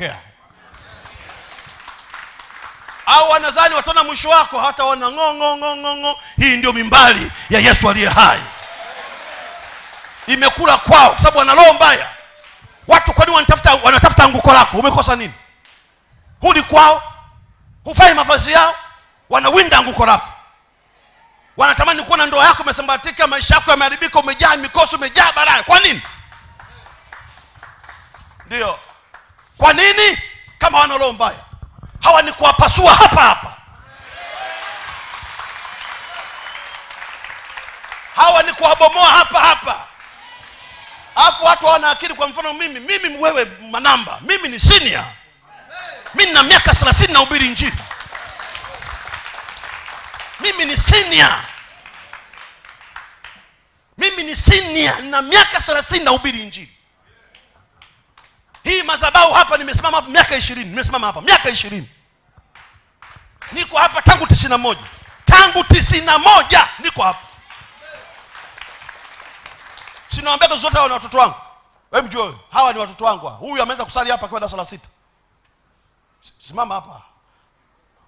utapokea au wanazani wataona mwisho wako hawataona wana ng'o ng'o ng'o ng'o. Hii ndio mimbali ya yesu aliye hai. Imekula kwao kwa sababu wana roho mbaya. Watu kwani wanatafuta wanatafuta anguko lako? Umekosa nini? Huli kwao hufai mavazi yao wanawinda nguko lako. Wanatamani kuona ndoa yako imesambatika maisha yako yameharibika umejaa mikosi umejaa baraka. Kwa nini? Ndio kwa nini? Kama wana roho mbaya. Hawa ni kuwapasua hapa hapa. Hawa ni kuwabomoa hapa hapa. Alafu watu hawana akili kwa mfano mimi mimi wewe manamba mimi ni sinia mi nina miaka thelathini na ubiri njini mimi ni sinia mimi ni sinia nina miaka thelathini na ubiri injili hii madhabahu hapa nimesimama hapa miaka ishirini nimesimama hapa miaka ishirini. Niko hapa tangu tisini na moja. Tangu tisini na moja niko hapa. Sinawambia zote hawa ni watoto wangu. We mjue wewe, hawa ni watoto wangu huyu ameweza kusali hapa akiwa darasa la sita. Simama hapa.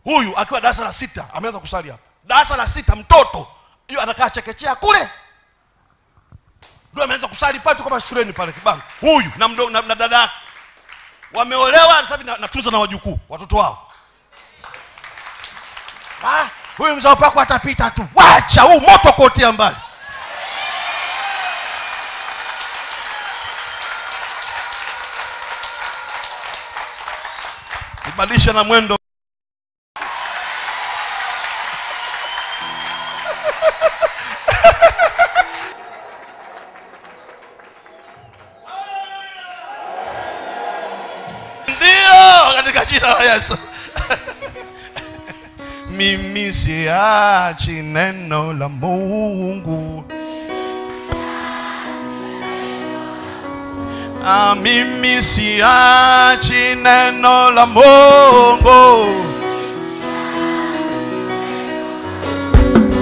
Huyu akiwa darasa la sita ameweza kusali hapa. Darasa la sita mtoto. Hiyo anakaa chekechea kule. Ndio ameweza kusali pale tu kama shuleni pale kibango. Huyu na, mdo, na, na dada yake wameolewa sasa na- natunza na wajukuu watoto wao. Ah, huyu mzao pako atapita tu. Wacha huu moto kuotia mbali. Ibadilisha na mwendo yesu. Mimi siachi neno la mungu. Ah, mimi siachi neno la mungu.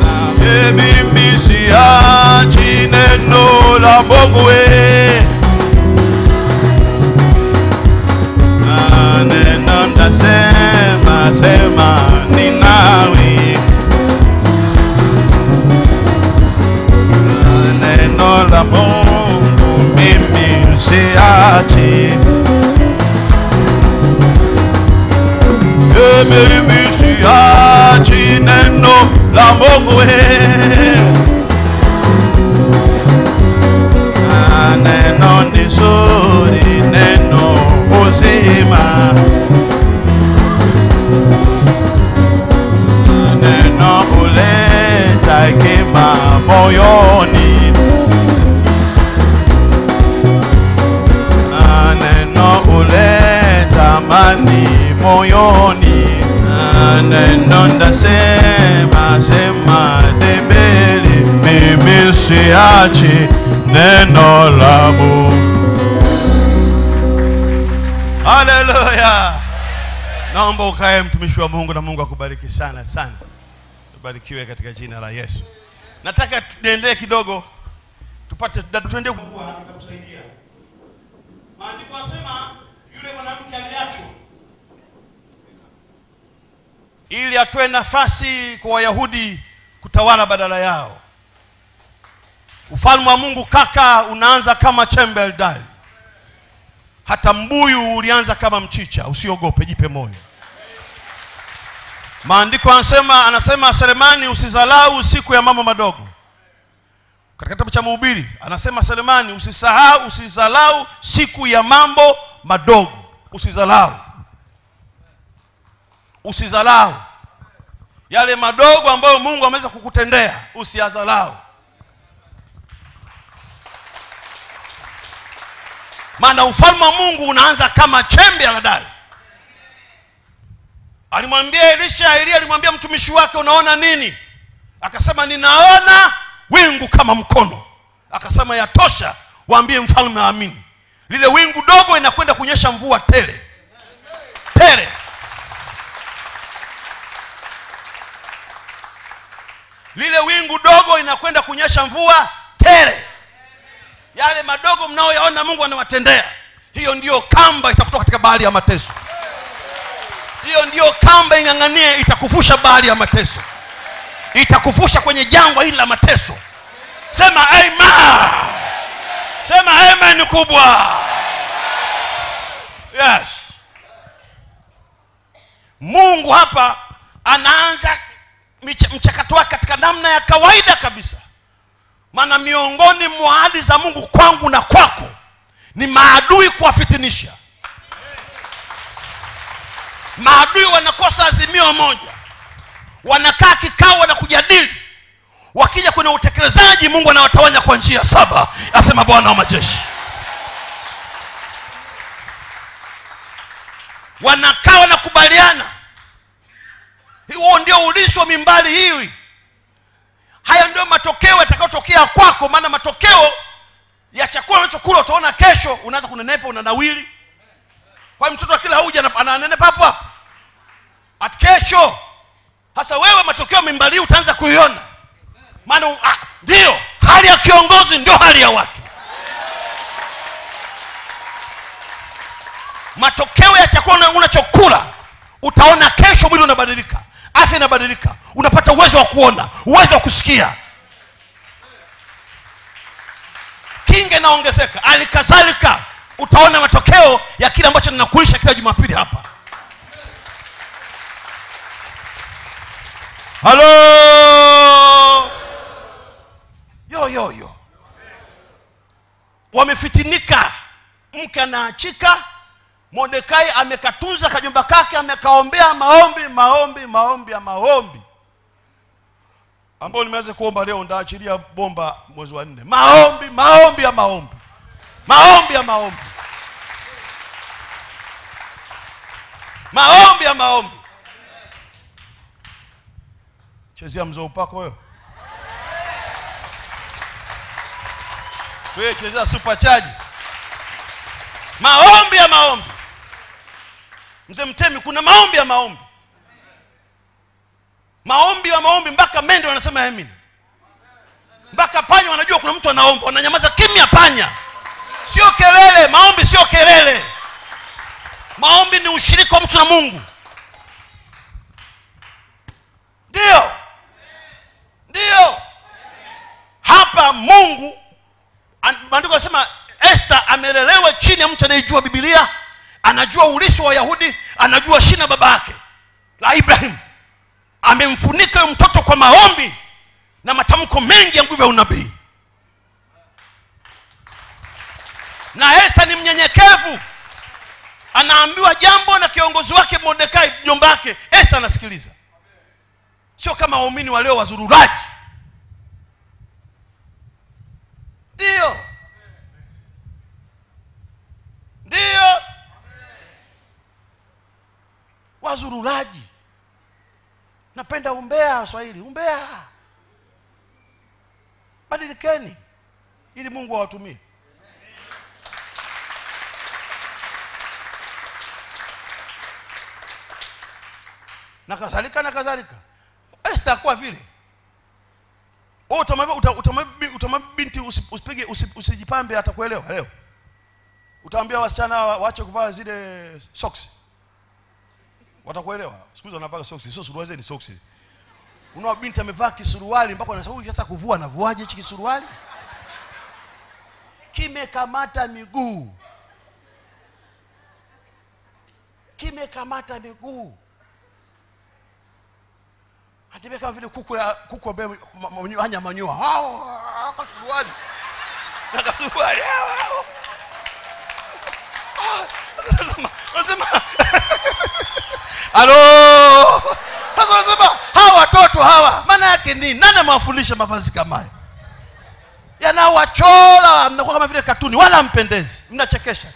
Ah, mimi siachi neno la mungu ndasema sema ni nawe neno la mungu mimi siachi Eh, mimi siachi neno la mungu. Neno ni zuri neno uzima moyoni. Neno huleta amani moyoni. Neno ndasema sema debeli mimi siachi neno la Mungu. Haleluya naomba ukae mtumishi wa mungu na mungu akubariki sana sana. Tubarikiwe katika jina la yesu nataka tuendelee kidogo. Tupate tuende kusaidia maandiko asema yule mwanamke aliachwa. Ili atoe nafasi kwa wayahudi kutawala badala yao. Ufalme wa mungu kaka unaanza kama chembe eldari hata mbuyu ulianza kama mchicha. Usiogope jipe moyo maandiko anasema anasema selemani usizalau siku ya mambo madogo. Katika kitabu cha mhubiri anasema selemani usisahau usizalau siku ya mambo madogo. Usizalau. Usizalau. Yale madogo ambayo mungu ameweza kukutendea usiyazalau. Maana ufalme wa mungu unaanza kama chembe ya ladai alimwambia elisha elia alimwambia mtumishi wake unaona nini? Akasema ninaona wingu kama mkono. Akasema yatosha waambie mfalme aamini. Lile wingu dogo inakwenda kunyesha mvua tele tele. Lile wingu dogo inakwenda kunyesha mvua tele. Yale madogo mnaoyaona mungu anawatendea hiyo ndiyo kamba itakutoka katika bahari ya mateso hiyo ndiyo kamba ing'ang'anie itakuvusha bahari ya mateso. Itakuvusha kwenye jangwa hili la mateso. Sema amen. Sema amen kubwa. Yes. Mungu hapa anaanza mchakato wake katika namna ya kawaida kabisa. Maana miongoni mwa ahadi za mungu kwangu na kwako ni maadui kuwafitinisha maadui wanakosa azimio moja. Wanakaa kikao na kujadili wakija kwenye utekelezaji mungu anawatawanya kwa njia saba asema bwana wa majeshi. Wanakaa wanakubaliana. Huo ndio ulisi wa mimbali hii haya ndio matokeo yatakayotokea kwako maana matokeo ya chakula unachokula utaona kesho unaanza kunenepa unanawili kwa mtoto akila hauja ana- ananenepa hapo hapo at kesho hasa wewe matokeo mimbali hii utaanza kuiona. Maana ah, ndio hali ya kiongozi ndio hali ya watu. Matokeo ya chakula unachokula utaona kesho mwili unabadilika afya inabadilika unapata uwezo wa kuona uwezo wa kusikia. Kinga inaongezeka alikadhalika utaona matokeo ya kile ambacho ninakulisha kila jumapili hapa halo? Yo yo yo. Wamefitinika. Mke anaachika. Mordekai amekatunza kajumba kake amekaombea maombi maombi maombi ya maombi. Ambayo nimeweza kuomba leo ndaachilia bomba mwezi wa nne. Maombi maombi ya maombi. Maombi ya maombi. Maombi ya maombi chezea mzee upako wewe. Wewe chezea super charge. Maombi ya maombi. Mzee mtemi kuna maombi ya maombi. Maombi ya maombi mpaka mende wanasema amen. Mpaka panya wanajua kuna mtu anaomba wananyamaza kimya panya. Sio kelele maombi sio kelele. Maombi ni ushiriki wa mtu na mungu ndio ndio hapa mungu maandiko anasema esta amelelewa chini ya mtu anayejua bibilia anajua ulisi wa wayahudi anajua shina baba yake la ibrahim. Amemfunika huyo mtoto kwa maombi na matamko mengi ya nguvu ya unabii. Na esta ni mnyenyekevu. Anaambiwa jambo na kiongozi wake mordekai jomba yake esta anasikiliza. Sio kama waumini walio wazururaji ndiyo ndiyo wazururaji napenda umbea waswahili umbea. Badilikeni ili mungu awatumie. Na kadhalika na kadhalika. Esta akuwa vile utamwambia uta- utamwambia utamwambia binti usi- usipige usi- usijipambe atakuelewa. Leo utaambia wasichana wache kuvaa zile soksi watakuelewa. Siku hizi wanavaa soksi. Sio suruali ni soksi unao binti amevaa kisuruali mpaka anasema huyu sasa kuvua anavuaje hichi kisuruali? Kimekamata miguu. Kimekamata miguu. Atembea kama vile kuku kuku ambaye hanya manyoa. Kwa suruali. Na kasuruali hao, hao. Ah, nasema halo? Sasa unasema hawa watoto hawa maana yake nini nani amewafundisha mavazi kama haya? Yanawachora mnakuwa kama vile katuni wala mpendezi mnachekesha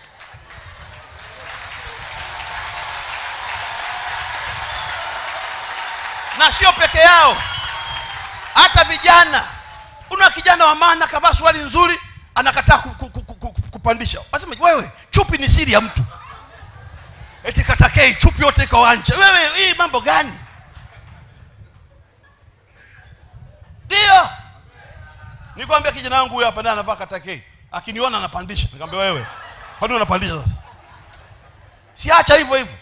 na sio peke yao. Hata vijana. Una kijana wa maana kavaa suruali nzuri anakataa ku, ku, ku, ku, ku, kupandisha. Wasema wewe chupi ni siri ya mtu eti katakei chupi yote iko wanja wewe hii mambo gani? Ndio. Nikwambia kijana wangu huyo hapa naye anavaa katakei. Akiniona anapandisha. Nikamwambia wewe kwani unapandisha sasa? Siacha hivyo hivyo.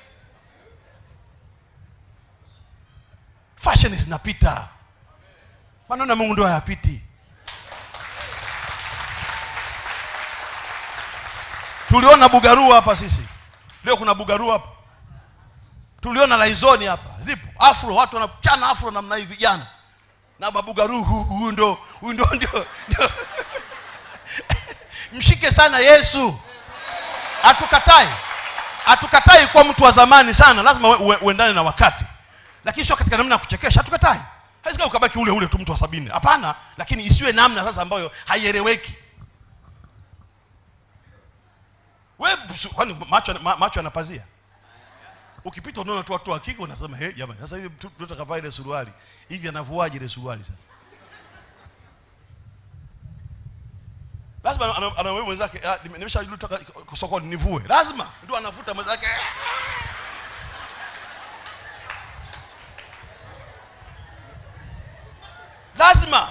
Fashion zinapita. Maneno mungu ndio hayapiti. Tuliona bugarua hapa sisi leo kuna bugaru hapa. Tuliona laizoni hapa. Zipo. Afro watu wanachana afro namna hii vijana. Na mabugaru hu- huyu ndo huyu ndo ndio mshike sana yesu. Hatukatai. Hatukatai kuwa mtu wa zamani sana. Lazima ue- ue- uendane na wakati. Lakini sio katika namna ya kuchekesha. Hatukatai. Haisikii ukabaki ule ule tu mtu wa sabini. Hapana. Lakini isiwe namna sasa ambayo haieleweki wewe macho macho yanapazia ukipita unaona tu watu wa kike unasema hey, jamani sasa hivi mtu akavaa ile suruali hivi anavuaje ile suruali sasa? Lazima ana- ana- anamwambia mwenzake "Ah, nime- nimeshatoka sokoni nivue. Lazima ndio anavuta mwenzake. Lazima.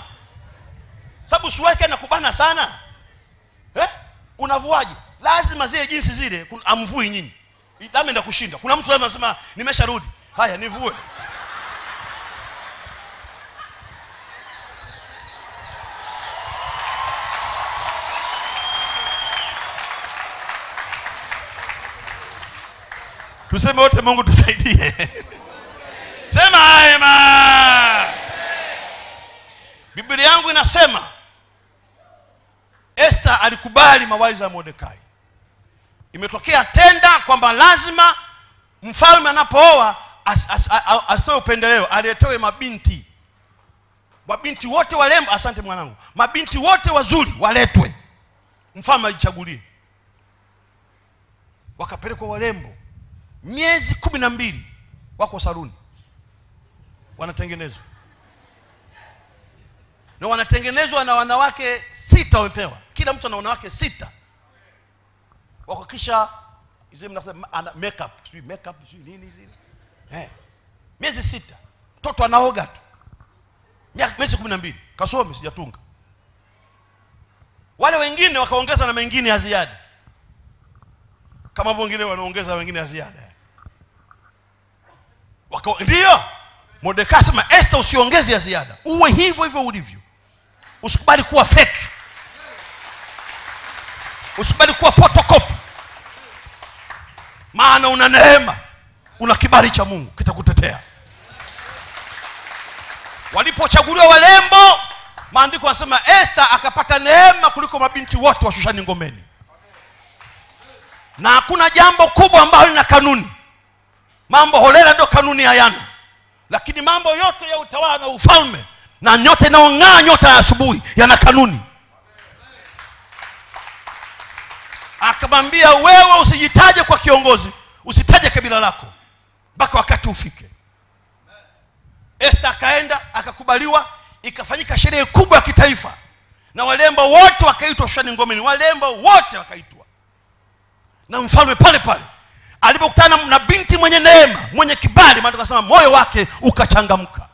Sababu suruali yake inakubana sana. Eh? unavuaje lazima zile jinsi zile amvui nyinyi. Damu enda kushinda kuna mtu lazima anasema nimesharudi. Haya nivue. Tuseme wote mungu tusaidie. Sema ema biblia yangu inasema Esther alikubali mawazo ya Mordekai. Imetokea tenda kwamba lazima mfalme anapooa asitoe upendeleo, aletewe mabinti, mabinti wote warembo. Asante mwanangu, mabinti wote wazuri waletwe, mfalme ajichagulie. Wakapelekwa warembo, miezi kumi na mbili wako saruni, wanatengenezwa. Na wanatengenezwa na wanawake sita wamepewa. Kila mtu ana wanawake sita wakakisha eh. Miezi sita. Mtoto anaoga tu. Miezi kumi na mbili. Kasome sijatunga. Wale wengine wakaongeza na mengine ya ziada. Kama wengine wanaongeza wengine ya ziada. Ndio. Mordekai asema este usiongeze ya ziada. Uwe hivyo hivyo ulivyo. Usikubali kuwa fake. Usikubali kuwa photocopy maana una neema una kibali cha mungu kitakutetea. Walipochaguliwa walembo maandiko yanasema Esther akapata neema kuliko mabinti wote wa Shushani ngomeni. Na hakuna jambo kubwa ambalo lina kanuni. Mambo holela ndio kanuni hayana. Lakini mambo yote ya utawala na ufalme na nyota inayong'aa nyota ya asubuhi yana kanuni akamwambia wewe usijitaje kwa kiongozi usitaje kabila lako mpaka wakati ufike. Esther akaenda akakubaliwa ikafanyika sherehe kubwa ya kitaifa na walemba wote wakaitwa Shushani ngomeni walemba wote wakaitwa. Na mfalme pale pale alipokutana na binti mwenye neema mwenye kibali maana akasema moyo wake ukachangamka.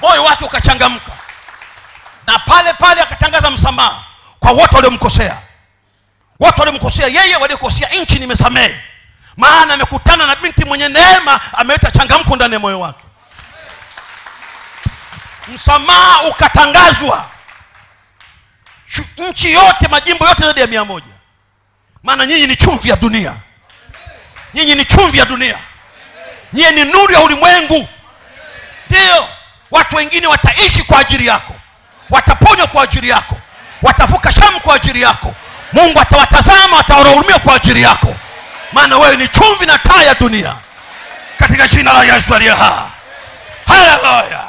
Moyo wake ukachangamka. Na pale pale akatangaza msamaha kwa wote waliomkosea. Wote waliomkosea yeye waliokosea nchi nimesamehe. Maana amekutana na binti mwenye neema ameleta changamko ndani ya moyo wake. Msamaha ukatangazwa. Nchi yote majimbo yote zaidi ya mia moja. Maana nyinyi ni chumvi ya dunia. Nyinyi ni chumvi ya dunia. Nyinyi ni nuru ya ulimwengu. Ndiyo watu wengine wataishi kwa ajili yako. Wataponywa kwa ajili yako watavuka shamu kwa ajili yako. Mungu atawatazama atawahurumia kwa ajili yako. Maana wewe ni chumvi na taa ya dunia. Katika jina la yesu aliye haleluya.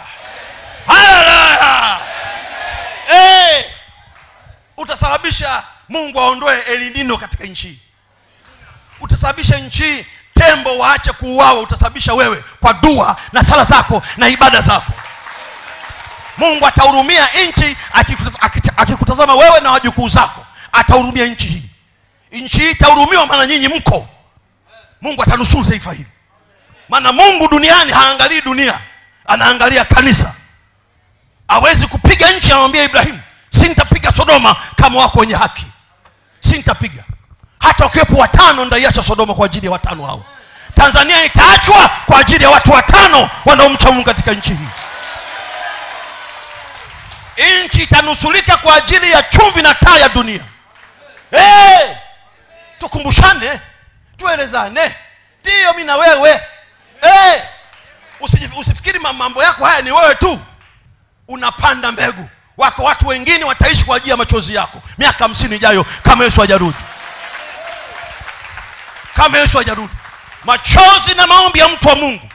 Haleluya. Hey! utasababisha mungu aondoe elinino katika nchi. Utasababisha nchi tembo waache kuuawa. Utasababisha wewe kwa dua na sala zako na ibada zako mungu atahurumia nchi akikutazama wewe na wajukuu zako atahurumia nchi hii. Nchi hii itahurumiwa maana nyinyi mko. Mungu atanusuru taifa hili. Maana mungu duniani haangalii dunia anaangalia kanisa. Awezi kupiga nchi anamwambia ibrahimu sintapiga sodoma kama wako wenye haki. Sintapiga. Hata wakiwepo watano ndaiacha sodoma kwa ajili ya watano hao. Tanzania itaachwa kwa ajili ya watu watano wanaomcha mungu katika nchi hii nchi itanusulika kwa ajili ya chumvi na taa ya dunia. Hey! tukumbushane tuelezane. Ndiyo mi na wewe. Hey! Usifikiri mambo yako haya ni wewe tu. Unapanda mbegu. Wako watu wengine wataishi kwa ajili ya machozi yako. Miaka hamsini ijayo kama yesu hajarudi. Kama yesu hajarudi. Machozi na maombi ya mtu wa mungu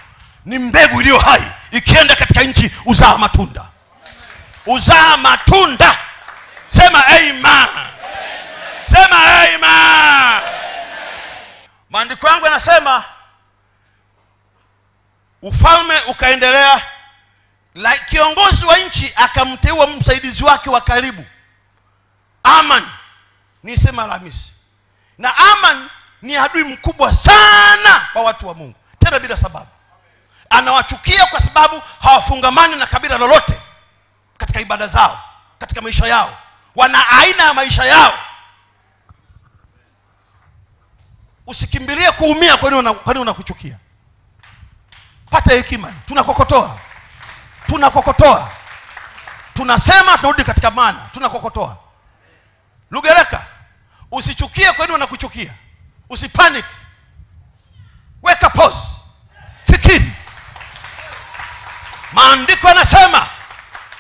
ni mbegu iliyo hai ikienda katika nchi uzaa matunda uzaa matunda. Sema amen. Sema amen. Maandiko yangu yanasema ufalme ukaendelea la, kiongozi wa nchi akamteua msaidizi wake wa karibu. Aman ni sema alhamisi. Na aman ni adui mkubwa sana wa watu wa mungu tena bila sababu. Anawachukia kwa sababu hawafungamani na kabila lolote katika ibada zao katika maisha yao. Wana aina ya maisha yao. Usikimbilie kuumia kwani una- kwani unakuchukia. Pata hekima tunakokotoa. Tunakokotoa. Tunasema tunarudi katika maana. Tunakokotoa. Lugereka usichukie kwani wanakuchukia usipanic. Weka pause. Fikiri. Maandiko yanasema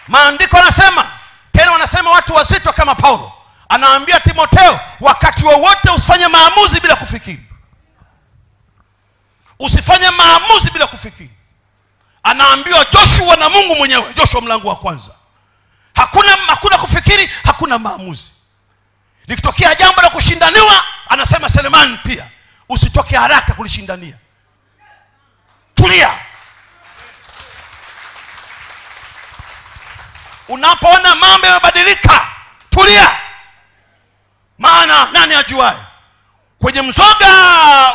maandiko anasema tena wanasema watu wazito kama paulo. Anaambia timoteo wakati wowote wa usifanye maamuzi bila kufikiri. Usifanye maamuzi bila kufikiri. Anaambiwa joshua na mungu mwenyewe joshua mlango wa kwanza. Hakuna hakuna kufikiri hakuna maamuzi. Likitokea jambo la kushindaniwa anasema selemani pia usitoke haraka kulishindania. Tulia unapoona mambo yamebadilika tulia. Maana nani ajuae kwenye mzoga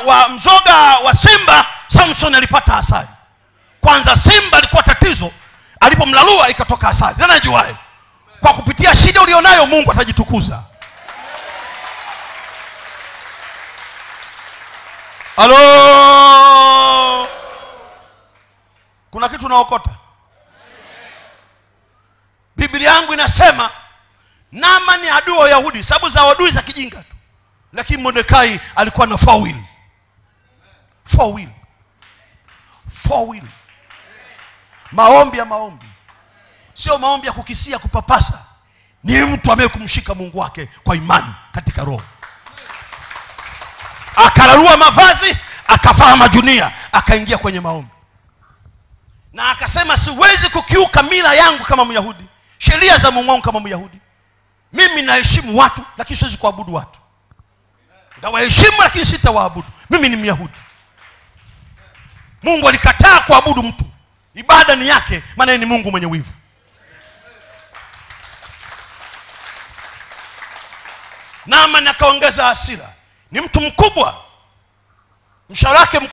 wa mzoga wa simba samson alipata asali. Kwanza simba alikuwa tatizo alipomlalua ikatoka asali. Nani ajuae kwa kupitia shida ulionayo mungu atajitukuza. Halo? Kuna kitu unaokota biblia yangu inasema nama ni adui wa wayahudi sababu za adui za kijinga tu lakini mordekai alikuwa na four will. Four will. Four will. maombi ya maombi sio maombi ya kukisia kupapasa ni mtu ambaye kumshika mungu wake kwa imani katika roho akalarua mavazi akavaa majunia akaingia kwenye maombi na akasema siwezi kukiuka mila yangu kama myahudi sheria za mungu wangu kama myahudi. Mimi naheshimu watu lakini siwezi kuabudu watu. Ntawaheshimu lakini sitawaabudu. Mimi ni myahudi. Mungu alikataa kuabudu mtu. Ibada ni yake maana ni mungu mwenye wivu. Naamani akaongeza hasira. Ni mtu mkubwa. Mshahara wake